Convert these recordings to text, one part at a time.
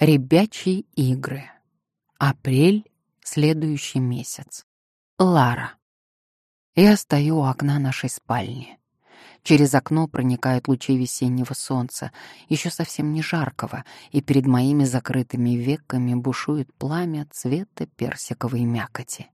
Ребячьи игры. Апрель, следующий месяц. Лара. Я стою у окна нашей спальни. Через окно проникают лучи весеннего солнца, еще совсем не жаркого, и перед моими закрытыми веками бушует пламя цвета персиковой мякоти.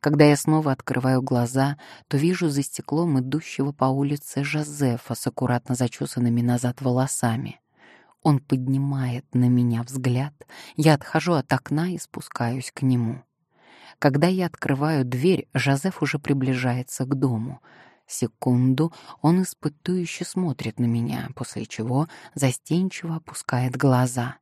Когда я снова открываю глаза, то вижу за стеклом идущего по улице Жозефа с аккуратно зачесанными назад волосами. Он поднимает на меня взгляд, я отхожу от окна и спускаюсь к нему. Когда я открываю дверь, Жозеф уже приближается к дому. Секунду он испытующе смотрит на меня, после чего застенчиво опускает глаза.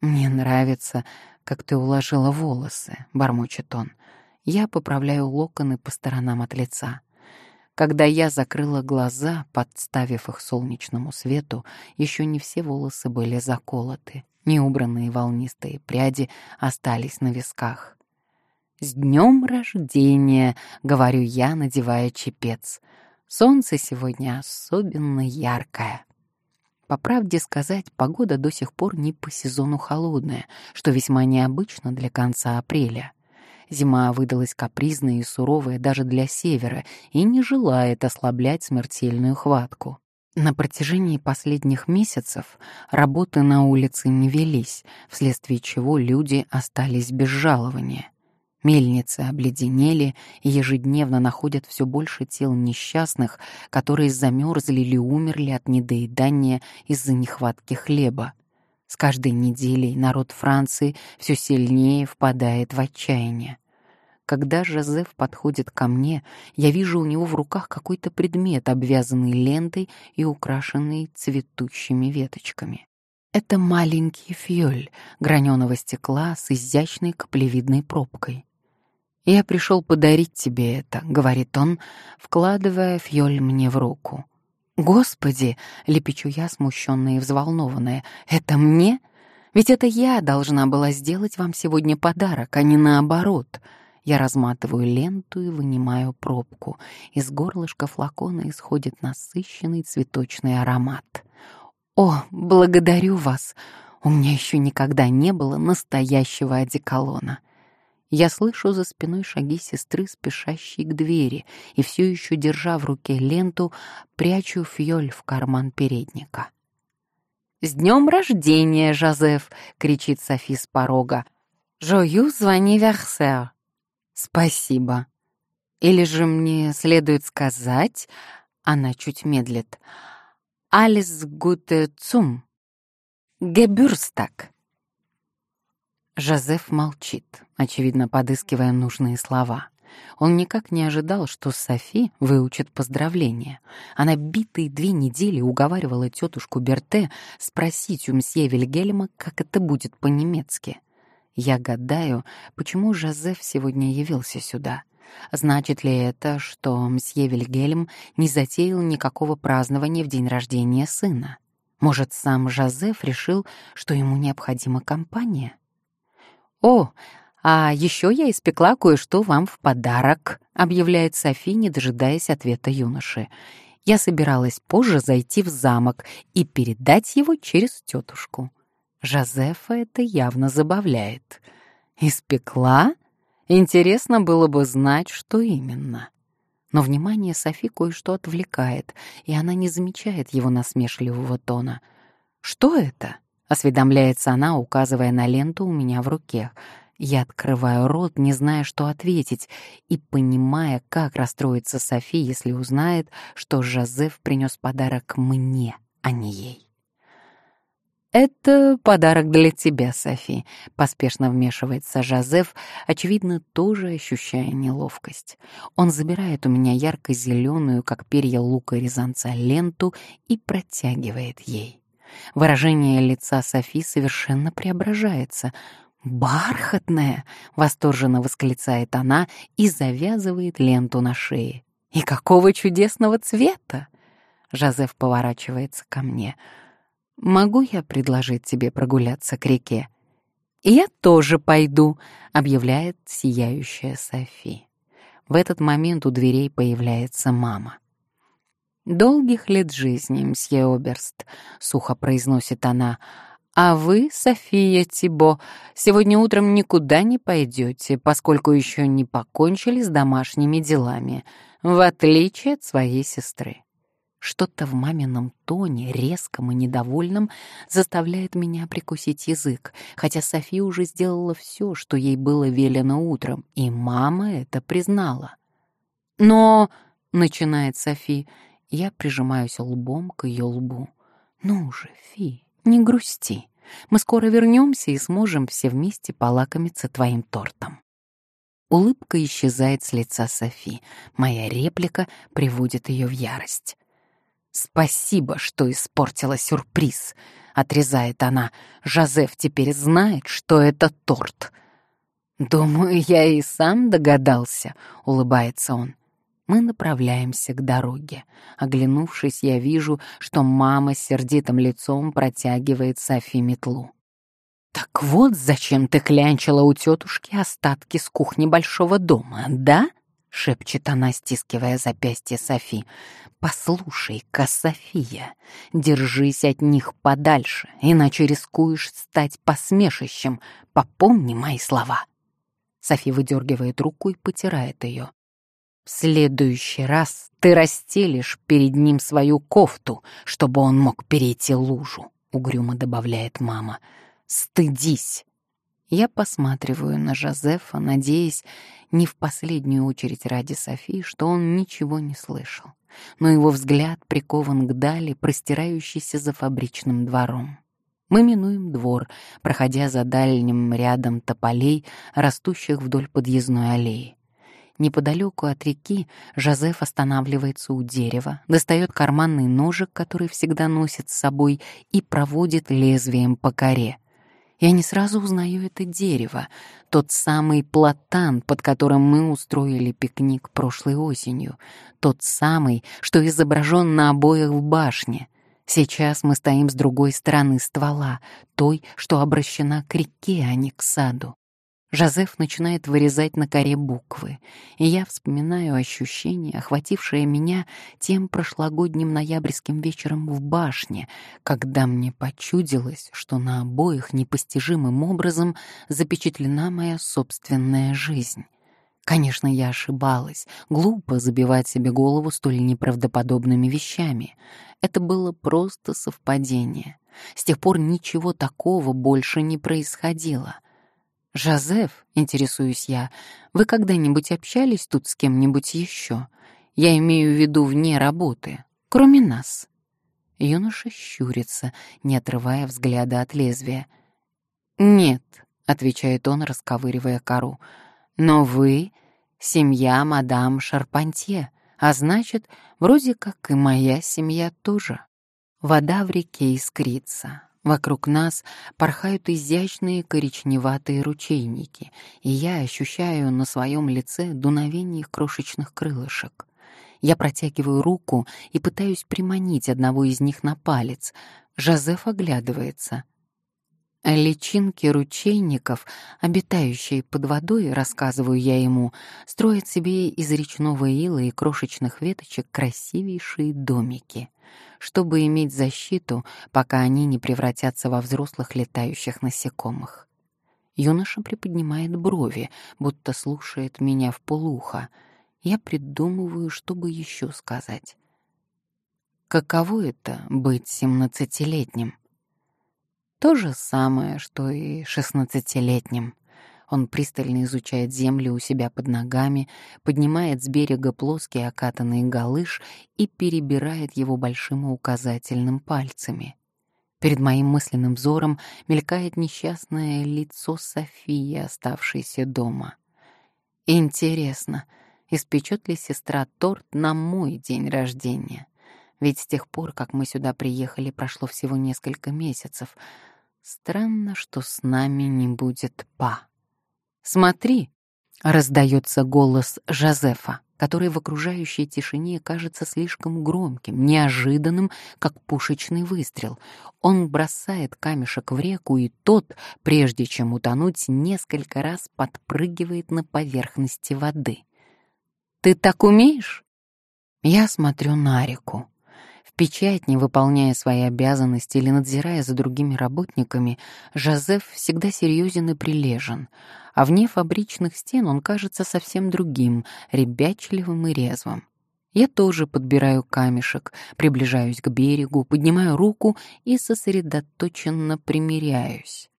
«Мне нравится, как ты уложила волосы», — бормочет он. Я поправляю локоны по сторонам от лица. Когда я закрыла глаза, подставив их солнечному свету, еще не все волосы были заколоты. Неубранные волнистые пряди остались на висках. «С днем рождения!» — говорю я, надевая чепец. «Солнце сегодня особенно яркое». По правде сказать, погода до сих пор не по сезону холодная, что весьма необычно для конца апреля. Зима выдалась капризная и суровая даже для севера и не желает ослаблять смертельную хватку. На протяжении последних месяцев работы на улице не велись, вследствие чего люди остались без жалования. Мельницы обледенели и ежедневно находят все больше тел несчастных, которые замерзли или умерли от недоедания из-за нехватки хлеба. С каждой неделей народ Франции все сильнее впадает в отчаяние. Когда Жозеф подходит ко мне, я вижу у него в руках какой-то предмет, обвязанный лентой и украшенный цветущими веточками. Это маленький фьоль граненого стекла с изящной каплевидной пробкой. «Я пришел подарить тебе это», — говорит он, вкладывая фьоль мне в руку. «Господи!» — лепечу я, смущенная и взволнованная. «Это мне? Ведь это я должна была сделать вам сегодня подарок, а не наоборот». Я разматываю ленту и вынимаю пробку. Из горлышка флакона исходит насыщенный цветочный аромат. «О, благодарю вас! У меня еще никогда не было настоящего одеколона». Я слышу за спиной шаги сестры, спешащей к двери, и все еще, держа в руке ленту, прячу фьоль в карман передника. «С днем рождения, Жозеф!» — кричит Софи с порога. «Жою звони версер!» «Спасибо. Или же мне следует сказать...» Она чуть медлит. «Алис гуте цум. Гебюрстак». Жозеф молчит, очевидно, подыскивая нужные слова. Он никак не ожидал, что Софи выучит поздравления. Она битые две недели уговаривала тетушку Берте спросить у мсье Вильгельма, как это будет по-немецки — я гадаю, почему Жозеф сегодня явился сюда. Значит ли это, что мсье Вильгельм не затеял никакого празднования в день рождения сына? Может, сам Жозеф решил, что ему необходима компания? «О, а еще я испекла кое-что вам в подарок», — объявляет Софи, не дожидаясь ответа юноши. «Я собиралась позже зайти в замок и передать его через тетушку». Жозефа это явно забавляет. Испекла? Интересно было бы знать, что именно. Но внимание Софи кое-что отвлекает, и она не замечает его насмешливого тона. «Что это?» — осведомляется она, указывая на ленту у меня в руке. Я открываю рот, не зная, что ответить, и понимая, как расстроится Софи, если узнает, что Жозеф принес подарок мне, а не ей. «Это подарок для тебя, Софи», — поспешно вмешивается Жозеф, очевидно, тоже ощущая неловкость. Он забирает у меня ярко-зеленую, как перья лука резанца, ленту и протягивает ей. Выражение лица Софи совершенно преображается. «Бархатная!» — восторженно восклицает она и завязывает ленту на шее. «И какого чудесного цвета!» Жозеф поворачивается ко мне — «Могу я предложить тебе прогуляться к реке?» «Я тоже пойду», — объявляет сияющая Софи. В этот момент у дверей появляется мама. «Долгих лет жизни, мсье Оберст», — сухо произносит она. А вы, София Тибо, сегодня утром никуда не пойдете, поскольку еще не покончили с домашними делами, в отличие от своей сестры. Что-то в мамином тоне, резком и недовольном, заставляет меня прикусить язык, хотя София уже сделала все, что ей было велено утром, и мама это признала. «Но...» — начинает Софи. Я прижимаюсь лбом к ее лбу. «Ну же, Фи, не грусти. Мы скоро вернемся и сможем все вместе полакомиться твоим тортом». Улыбка исчезает с лица Софи. Моя реплика приводит ее в ярость. «Спасибо, что испортила сюрприз», — отрезает она. «Жозеф теперь знает, что это торт». «Думаю, я и сам догадался», — улыбается он. Мы направляемся к дороге. Оглянувшись, я вижу, что мама с сердитым лицом протягивает Софи метлу. «Так вот, зачем ты клянчила у тетушки остатки с кухни большого дома, да?» — шепчет она, стискивая запястье Софи. «Послушай-ка, София, держись от них подальше, иначе рискуешь стать посмешищем. Попомни мои слова». Софи выдергивает руку и потирает ее. «В следующий раз ты расстелишь перед ним свою кофту, чтобы он мог перейти лужу», — угрюмо добавляет мама. «Стыдись!» Я посматриваю на Жозефа, надеясь, не в последнюю очередь ради Софии, что он ничего не слышал, но его взгляд прикован к дали, простирающейся за фабричным двором. Мы минуем двор, проходя за дальним рядом тополей, растущих вдоль подъездной аллеи. Неподалеку от реки Жозеф останавливается у дерева, достает карманный ножик, который всегда носит с собой, и проводит лезвием по коре. Я не сразу узнаю это дерево, тот самый платан, под которым мы устроили пикник прошлой осенью, тот самый, что изображен на обоях в башне. Сейчас мы стоим с другой стороны ствола, той, что обращена к реке, а не к саду. Жозеф начинает вырезать на коре буквы, и я вспоминаю ощущение, охватившее меня тем прошлогодним ноябрьским вечером в башне, когда мне почудилось, что на обоих непостижимым образом запечатлена моя собственная жизнь. Конечно, я ошибалась. Глупо забивать себе голову столь неправдоподобными вещами. Это было просто совпадение. С тех пор ничего такого больше не происходило — «Жозеф, интересуюсь я, вы когда-нибудь общались тут с кем-нибудь еще? Я имею в виду вне работы, кроме нас». Юноша щурится, не отрывая взгляда от лезвия. «Нет», — отвечает он, расковыривая кору, — «но вы — семья мадам Шарпантье, а значит, вроде как и моя семья тоже». Вода в реке искрится, Вокруг нас порхают изящные коричневатые ручейники, и я ощущаю на своем лице дуновение крошечных крылышек. Я протягиваю руку и пытаюсь приманить одного из них на палец. Жозеф оглядывается. Личинки ручейников, обитающие под водой, рассказываю я ему, строят себе из речного ила и крошечных веточек красивейшие домики — чтобы иметь защиту, пока они не превратятся во взрослых летающих насекомых. Юноша приподнимает брови, будто слушает меня в полуха. Я придумываю, чтобы еще сказать. Каково это — быть семнадцатилетним? То же самое, что и шестнадцатилетним. Он пристально изучает землю у себя под ногами, поднимает с берега плоский окатанный галыш и перебирает его большим и указательным пальцами. Перед моим мысленным взором мелькает несчастное лицо Софии, оставшейся дома. Интересно, испечет ли сестра торт на мой день рождения? Ведь с тех пор, как мы сюда приехали, прошло всего несколько месяцев. Странно, что с нами не будет па. «Смотри!» — раздается голос Жозефа, который в окружающей тишине кажется слишком громким, неожиданным, как пушечный выстрел. Он бросает камешек в реку, и тот, прежде чем утонуть, несколько раз подпрыгивает на поверхности воды. «Ты так умеешь?» Я смотрю на реку. Печатне, выполняя свои обязанности или надзирая за другими работниками, Жозеф всегда серьезен и прилежен, а вне фабричных стен он кажется совсем другим, ребячливым и резвым. Я тоже подбираю камешек, приближаюсь к берегу, поднимаю руку и сосредоточенно примиряюсь.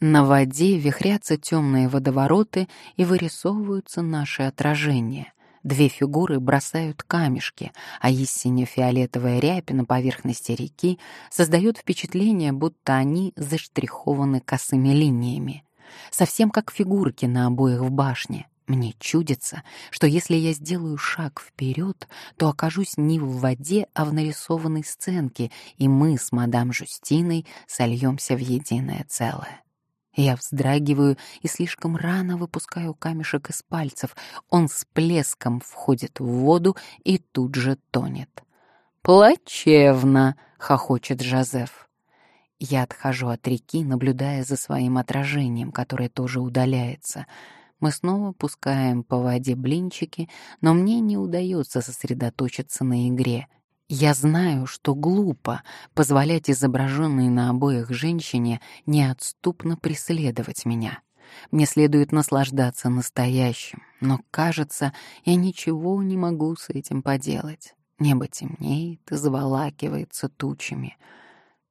На воде вихрятся темные водовороты и вырисовываются наши отражения. Две фигуры бросают камешки, а истинно фиолетовая рябь на поверхности реки создает впечатление, будто они заштрихованы косыми линиями. Совсем как фигурки на обоях в башне. Мне чудится, что если я сделаю шаг вперед, то окажусь не в воде, а в нарисованной сценке, и мы с мадам Жустиной сольемся в единое целое. Я вздрагиваю и слишком рано выпускаю камешек из пальцев. Он с плеском входит в воду и тут же тонет. «Плачевно!» — хохочет Жозеф. Я отхожу от реки, наблюдая за своим отражением, которое тоже удаляется — мы снова пускаем по воде блинчики, но мне не удается сосредоточиться на игре. Я знаю, что глупо позволять изображенной на обоих женщине неотступно преследовать меня. Мне следует наслаждаться настоящим, но, кажется, я ничего не могу с этим поделать. Небо темнеет и заволакивается тучами.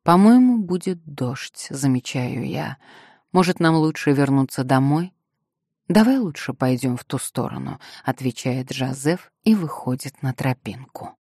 По-моему, будет дождь, замечаю я. Может, нам лучше вернуться домой? «Давай лучше пойдем в ту сторону», — отвечает Жозеф и выходит на тропинку.